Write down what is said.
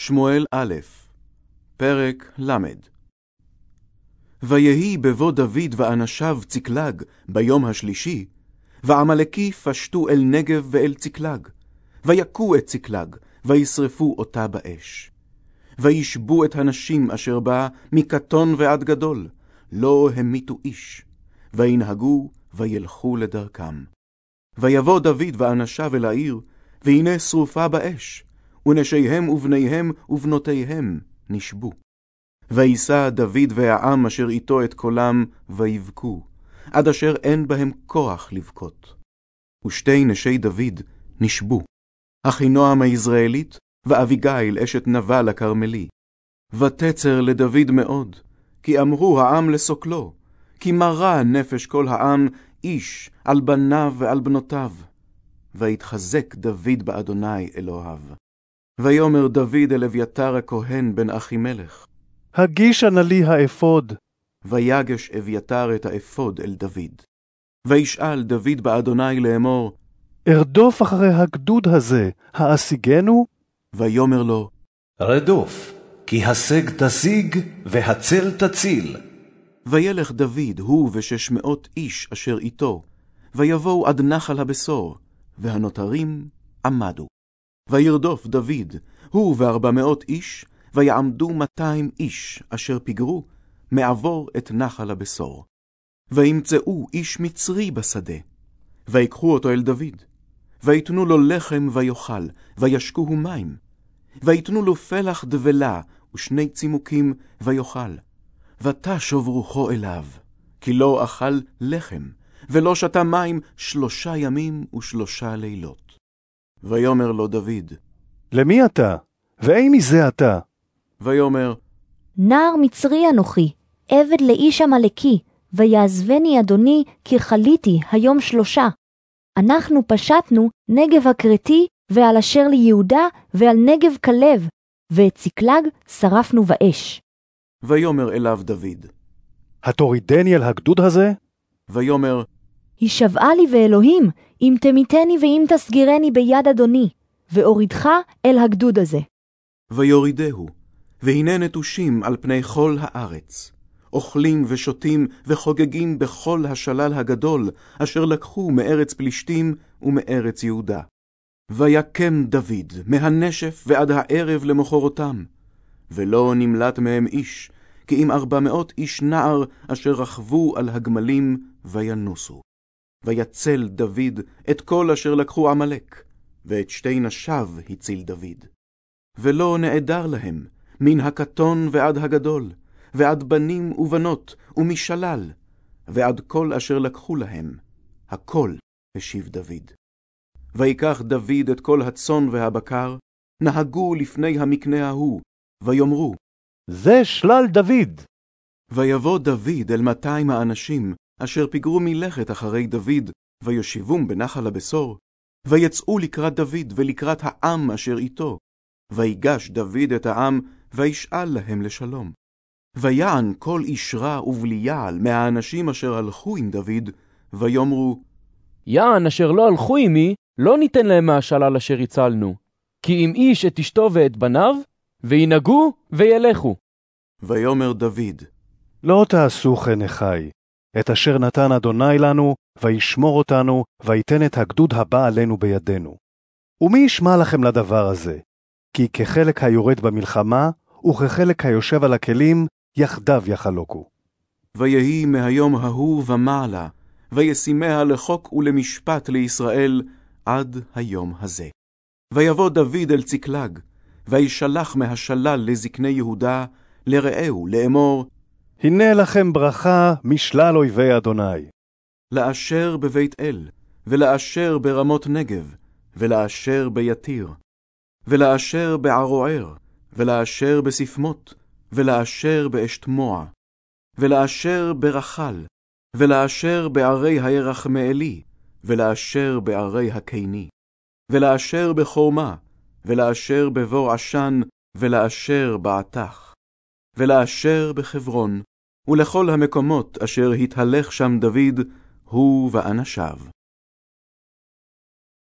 שמואל א', פרק ל'. ויהי בבוא דוד ואנשיו צקלג ביום השלישי, ועמלקי פשטו אל נגב ואל צקלג, ויכו את צקלג, וישרפו אותה באש. וישבו את הנשים אשר בה מקטון ועד גדול, לא המיתו איש, וינהגו וילכו לדרכם. ויבוא דוד ואנשיו אל העיר, והנה שרופה באש, ונשיהם ובניהם ובנותיהם נשבו. וישא דוד והעם אשר איתו את קולם, ויבכו, עד אשר אין בהם כוח לבכות. ושתי נשי דוד נשבו, אחינועם היזרעאלית, ואביגיל אשת נבל הכרמלי. ותצר לדוד מאוד, כי אמרו העם לסוקלו, כי מרה נפש כל העם איש על בניו ועל בנותיו. ויתחזק דוד באדוני אלוהיו. ויאמר דוד אל אביתר הכהן בן אחימלך, הגישה נא לי האפוד. ויגש אביתר את האפוד אל דוד. וישאל דוד באדוני לאמור, ארדוף אחרי הגדוד הזה, האשיגנו? ויאמר לו, רדוף, כי השג תשיג, והצל תציל. וילך דוד, הוא ושש מאות איש אשר איתו, ויבואו עד נחל הבשור, והנותרים עמדו. וירדוף דוד, הוא וארבע מאות איש, ויעמדו מאתיים איש, אשר פיגרו, מעבור את נחל הבשור. וימצאו איש מצרי בשדה, ויקחו אותו אל דוד, ויתנו לו לחם ויאכל, וישקוהו מים, ויתנו לו פלח דבלה ושני צימוקים, ויאכל. ותשוב רוחו אליו, כי לא אכל לחם, ולא שתה מים שלושה ימים ושלושה לילות. ויאמר לו דוד, למי אתה? ואי מזה אתה? ויאמר, נער מצרי אנוכי, עבד לאיש עמלקי, ויעזבני אדוני, כי חליתי היום שלושה. אנחנו פשטנו נגב הכרתי, ועל אשר ליהודה, ועל נגב כלב, ואת צקלג שרפנו באש. ויאמר אליו דוד, התורידני אל הגדוד הזה? ויאמר, הישבעה לי ואלוהים, אם תמיתני ואם תסגירני ביד אדוני, ואורידך אל הגדוד הזה. ויורידהו, והנה נטושים על פני כל הארץ, אוכלים ושותים וחוגגים בכל השלל הגדול, אשר לקחו מארץ פלישתים ומארץ יהודה. ויקם דוד מהנשף ועד הערב למחרותם, ולא נמלט מהם איש, כי אם ארבע מאות איש נער אשר רכבו על הגמלים וינוסו. ויצל דוד את כל אשר לקחו עמלק, ואת שתי נשיו הציל דוד. ולא נעדר להם, מן הקטון ועד הגדול, ועד בנים ובנות, ומשלל, ועד כל אשר לקחו להם, הכל השיב דוד. ויקח דוד את כל הצאן והבקר, נהגו לפני המקנה ההוא, ויאמרו, זה שלל דוד. ויבוא דוד אל מאתיים האנשים, אשר פיגרו מלכת אחרי דוד, ויושיבום בנחל הבשור, ויצאו לקראת דוד ולקראת העם אשר איתו. ויגש דוד את העם, וישאל להם לשלום. ויען כל איש רע ובלי יעל מהאנשים אשר הלכו עם דוד, ויאמרו, יען אשר לא הלכו עמי, לא ניתן להם מהשלל אשר הצלנו. כי אם איש את אשתו ואת בניו, וינהגו וילכו. ויאמר דוד, לא תעשו כן אחי. את אשר נתן אדוני לנו, וישמור אותנו, ויתן את הגדוד הבא עלינו בידינו. ומי ישמע לכם לדבר הזה? כי כחלק היורד במלחמה, וכחלק היושב על הכלים, יחדיו יחלוקו. ויהי מהיום ההוא ומעלה, וישימיה לחוק ולמשפט לישראל עד היום הזה. ויבוא דוד אל צקלג, וישלח מהשלל לזקני יהודה, לרעהו, לאמור, הנה לכם ברכה משלל אויבי אדוני. לאשר בבית אל, ולאשר ברמות נגב, ולאשר ביתיר, ולאשר בערוער, ולאשר בספמות, ולאשר באשתמוע, ולאשר ברחל, ולאשר בערי הירחמאלי, ולאשר בערי הקיני, ולאשר בחורמה, ולאשר בבור עשן, ולאשר בעתך, ולאשר בחברון, ולכל המקומות אשר התהלך שם דוד, הוא ואנשיו.